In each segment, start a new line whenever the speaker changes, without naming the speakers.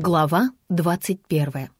Глава 21.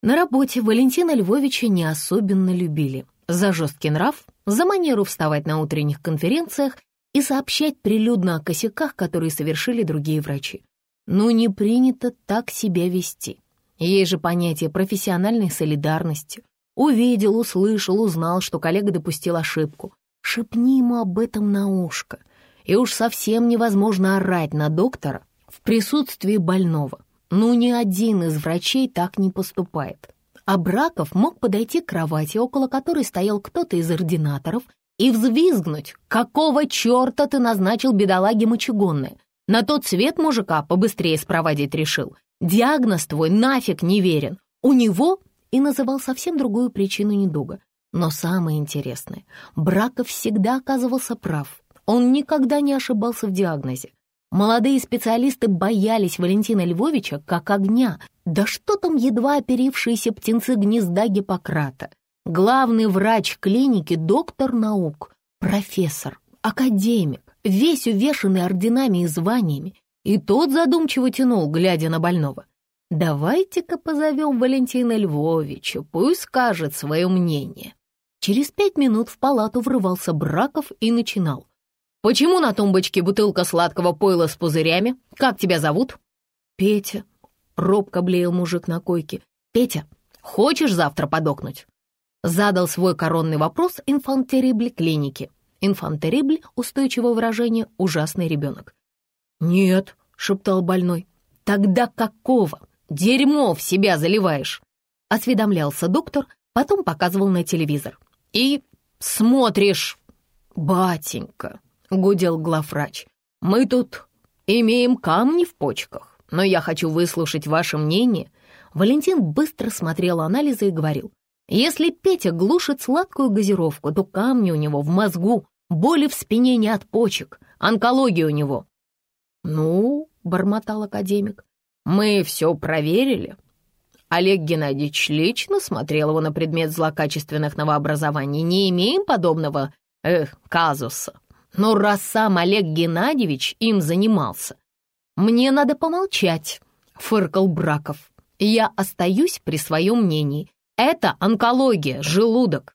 На работе Валентина Львовича не особенно любили. За жесткий нрав, за манеру вставать на утренних конференциях и сообщать прилюдно о косяках, которые совершили другие врачи. Ну, не принято так себя вести. Есть же понятие профессиональной солидарности. Увидел, услышал, узнал, что коллега допустил ошибку. Шепни ему об этом на ушко. И уж совсем невозможно орать на доктора в присутствии больного. Ну, ни один из врачей так не поступает. А Браков мог подойти к кровати, около которой стоял кто-то из ординаторов, и взвизгнуть. «Какого черта ты назначил бедолаге мочегонное? На тот свет мужика побыстрее спроводить решил. Диагноз твой нафиг не верен. У него...» И называл совсем другую причину недуга. Но самое интересное, Браков всегда оказывался прав. Он никогда не ошибался в диагнозе. Молодые специалисты боялись Валентина Львовича как огня. Да что там едва оперившиеся птенцы гнезда Гиппократа? Главный врач клиники, доктор наук, профессор, академик, весь увешанный орденами и званиями. И тот задумчиво тянул, глядя на больного. «Давайте-ка позовем Валентина Львовича, пусть скажет свое мнение». Через пять минут в палату врывался Браков и начинал. «Почему на тумбочке бутылка сладкого пойла с пузырями? Как тебя зовут?» «Петя», — робко блеял мужик на койке. «Петя, хочешь завтра подохнуть?» Задал свой коронный вопрос инфантерибль клиники. Инфантерибль — устойчивое выражение «ужасный ребенок». «Нет», — шептал больной. «Тогда какого? Дерьмо в себя заливаешь!» Осведомлялся доктор, потом показывал на телевизор. «И смотришь, батенька!» Гудел главврач. «Мы тут имеем камни в почках, но я хочу выслушать ваше мнение». Валентин быстро смотрел анализы и говорил. «Если Петя глушит сладкую газировку, то камни у него в мозгу, боли в спине не от почек, онкология у него». «Ну», — бормотал академик, — «мы все проверили». Олег Геннадьевич лично смотрел его на предмет злокачественных новообразований. Не имеем подобного, эх, казуса. Но раз сам Олег Геннадьевич им занимался, мне надо помолчать, фыркал Браков. Я остаюсь при своем мнении. Это онкология, желудок.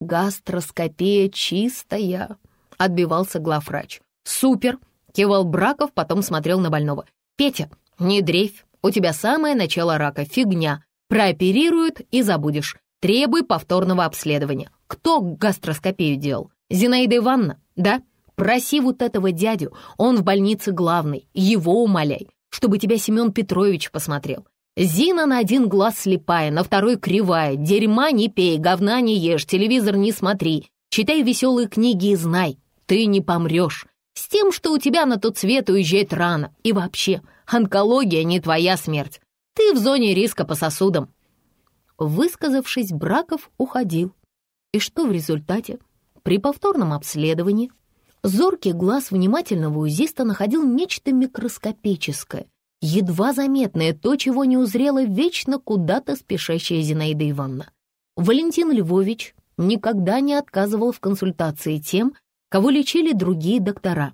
Гастроскопия чистая, отбивался главврач. Супер, кивал Браков, потом смотрел на больного. Петя, не дрейфь, у тебя самое начало рака, фигня. Прооперируют и забудешь. Требуй повторного обследования. Кто гастроскопию делал? Зинаида Ивановна, да? Проси вот этого дядю, он в больнице главный, его умоляй, чтобы тебя Семен Петрович посмотрел. Зина на один глаз слепая, на второй кривая, дерьма не пей, говна не ешь, телевизор не смотри, читай веселые книги и знай, ты не помрешь. С тем, что у тебя на тот свет уезжает рано. И вообще, онкология не твоя смерть. Ты в зоне риска по сосудам. Высказавшись, Браков уходил. И что в результате? При повторном обследовании зоркий глаз внимательного узиста находил нечто микроскопическое, едва заметное, то, чего не узрела вечно куда-то спешащая Зинаида Ивановна. Валентин Львович никогда не отказывал в консультации тем, кого лечили другие доктора.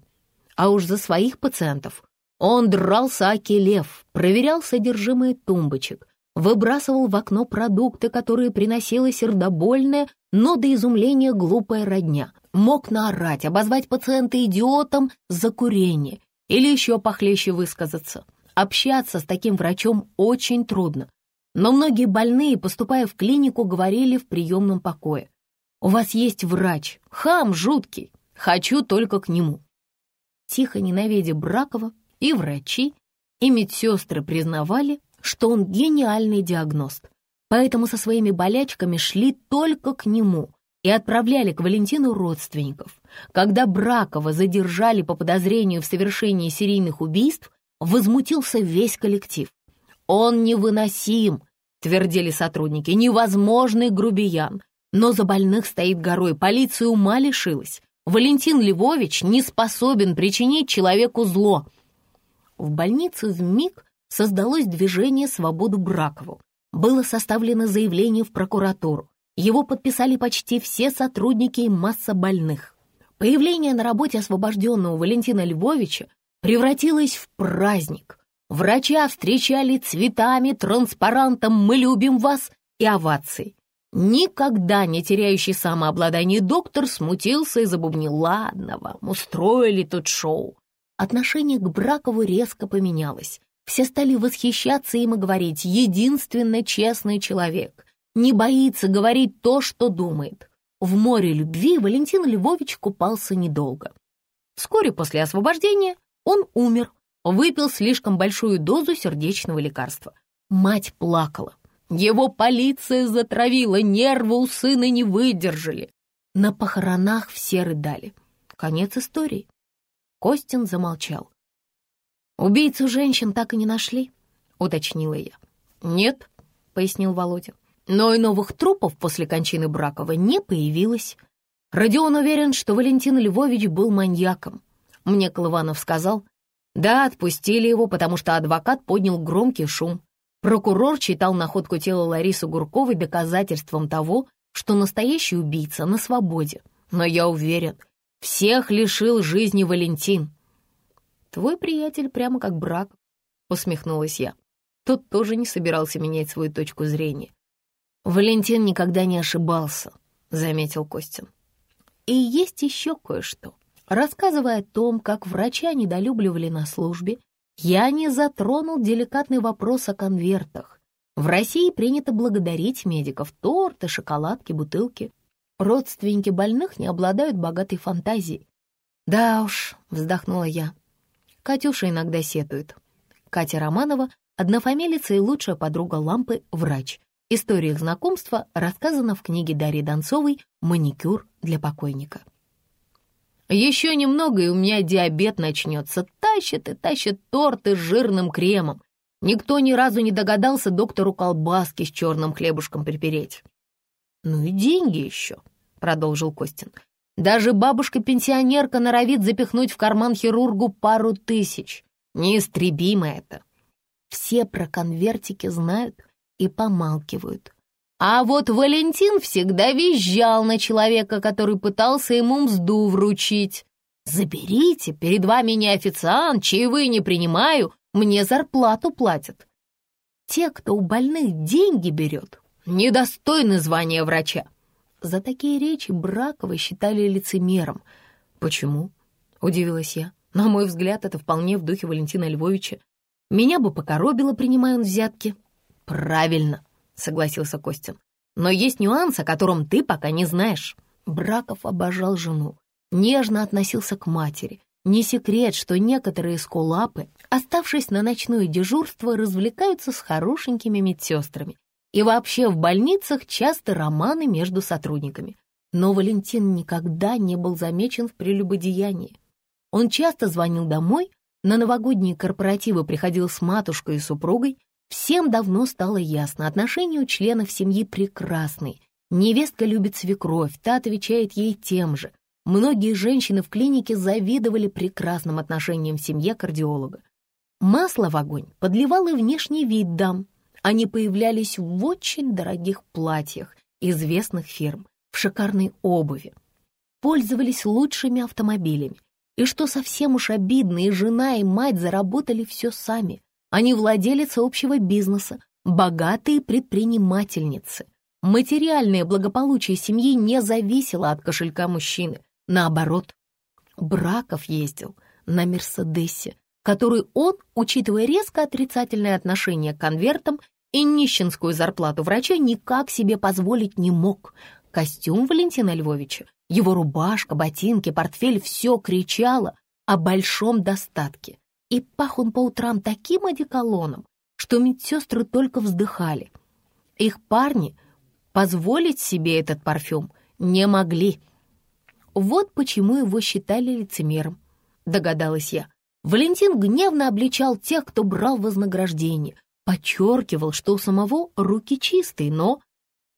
А уж за своих пациентов он дрался аки лев, проверял содержимое тумбочек, выбрасывал в окно продукты, которые приносила сердобольная, но до изумления глупая родня. Мог наорать, обозвать пациента идиотом за курение или еще похлеще высказаться. Общаться с таким врачом очень трудно. Но многие больные, поступая в клинику, говорили в приемном покое. «У вас есть врач, хам жуткий, хочу только к нему». Тихо ненавидя Бракова, и врачи, и медсестры признавали, что он гениальный диагност, поэтому со своими болячками шли только к нему и отправляли к Валентину родственников. Когда Бракова задержали по подозрению в совершении серийных убийств, возмутился весь коллектив. «Он невыносим», — твердили сотрудники, — «невозможный грубиян». Но за больных стоит горой, полиция ума лишилась. Валентин Львович не способен причинить человеку зло. В больнице вмиг создалось движение «Свободу Бракову». Было составлено заявление в прокуратуру. Его подписали почти все сотрудники и масса больных. Появление на работе освобожденного Валентина Львовича превратилось в праздник. Врача встречали цветами, транспарантом «Мы любим вас» и овацией. Никогда не теряющий самообладание доктор смутился и забубнил «Ладно вам, устроили тут шоу». Отношение к Бракову резко поменялось. Все стали восхищаться им и говорить «Единственно честный человек, не боится говорить то, что думает». В море любви Валентин Львович купался недолго. Вскоре после освобождения он умер, выпил слишком большую дозу сердечного лекарства. Мать плакала. Его полиция затравила, нервы у сына не выдержали. На похоронах все рыдали. Конец истории. Костин замолчал. «Убийцу женщин так и не нашли?» — уточнила я. «Нет», — пояснил Володя. «Но и новых трупов после кончины Бракова не появилось. Родион уверен, что Валентин Львович был маньяком. Мне Колыванов сказал, да, отпустили его, потому что адвокат поднял громкий шум. Прокурор читал находку тела Ларисы Гурковой доказательством того, что настоящий убийца на свободе. Но я уверен, всех лишил жизни Валентин. Твой приятель прямо как брак, усмехнулась я. Тот тоже не собирался менять свою точку зрения. Валентин никогда не ошибался, заметил Костин. И есть еще кое-что. Рассказывая о том, как врача недолюбливали на службе, я не затронул деликатный вопрос о конвертах. В России принято благодарить медиков торты, шоколадки, бутылки. Родственники больных не обладают богатой фантазией. «Да уж», — вздохнула я. Катюша иногда сетует. Катя Романова — однофамилица и лучшая подруга Лампы — врач. История их знакомства рассказана в книге Дарьи Донцовой «Маникюр для покойника». Еще немного, и у меня диабет начнется. Тащит и тащит торты с жирным кремом. Никто ни разу не догадался доктору колбаски с черным хлебушком припереть. «Ну и деньги еще», — продолжил Костин. «Даже бабушка-пенсионерка норовит запихнуть в карман хирургу пару тысяч. Неистребимо это. Все про конвертики знают и помалкивают. А вот Валентин всегда визжал на человека, который пытался ему мзду вручить. «Заберите, перед вами не официант, чаевые не принимаю, мне зарплату платят». Те, кто у больных деньги берет, недостойны звания врача. За такие речи Бракова считали лицемером. «Почему?» — удивилась я. На мой взгляд, это вполне в духе Валентина Львовича. Меня бы покоробило, принимая он взятки. «Правильно», — согласился Костин. «Но есть нюанс, о котором ты пока не знаешь». Браков обожал жену, нежно относился к матери. Не секрет, что некоторые скулапы, оставшись на ночное дежурство, развлекаются с хорошенькими медсестрами. И вообще в больницах часто романы между сотрудниками. Но Валентин никогда не был замечен в прелюбодеянии. Он часто звонил домой, на новогодние корпоративы приходил с матушкой и супругой, Всем давно стало ясно, отношения у членов семьи прекрасные. Невестка любит свекровь, та отвечает ей тем же. Многие женщины в клинике завидовали прекрасным отношениям в семье кардиолога. Масло в огонь подливал и внешний вид дам. Они появлялись в очень дорогих платьях известных фирм, в шикарной обуви. Пользовались лучшими автомобилями. И что совсем уж обидно, и жена, и мать заработали все сами. Они владелицы общего бизнеса, богатые предпринимательницы. Материальное благополучие семьи не зависело от кошелька мужчины. Наоборот, Браков ездил на «Мерседесе», который он, учитывая резко отрицательное отношение к конвертам и нищенскую зарплату врача, никак себе позволить не мог. Костюм Валентина Львовича, его рубашка, ботинки, портфель — все кричало о большом достатке и пах он по утрам таким одеколоном, что медсестры только вздыхали. Их парни позволить себе этот парфюм не могли. Вот почему его считали лицемером, догадалась я. Валентин гневно обличал тех, кто брал вознаграждение, подчеркивал, что у самого руки чистые, но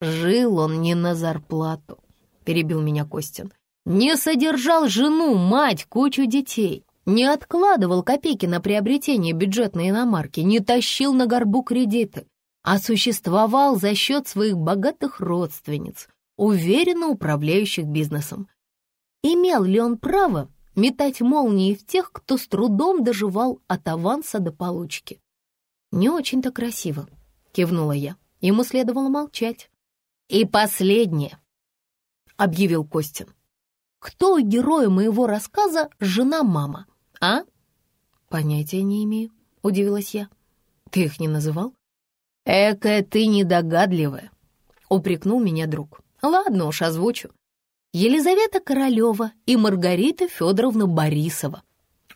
жил он не на зарплату, перебил меня Костин. Не содержал жену, мать, кучу детей не откладывал копейки на приобретение бюджетной иномарки, не тащил на горбу кредиты, а существовал за счет своих богатых родственниц, уверенно управляющих бизнесом. Имел ли он право метать молнии в тех, кто с трудом доживал от аванса до получки? «Не очень-то красиво», — кивнула я. Ему следовало молчать. «И последнее», — объявил Костин. «Кто у героя моего рассказа жена-мама, а?» «Понятия не имею», — удивилась я. «Ты их не называл?» «Экая ты недогадливая», — упрекнул меня друг. «Ладно уж, озвучу. Елизавета Королева и Маргарита Федоровна Борисова,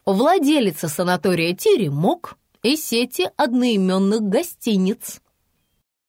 владелица санатория «Теремок» и сети одноименных гостиниц.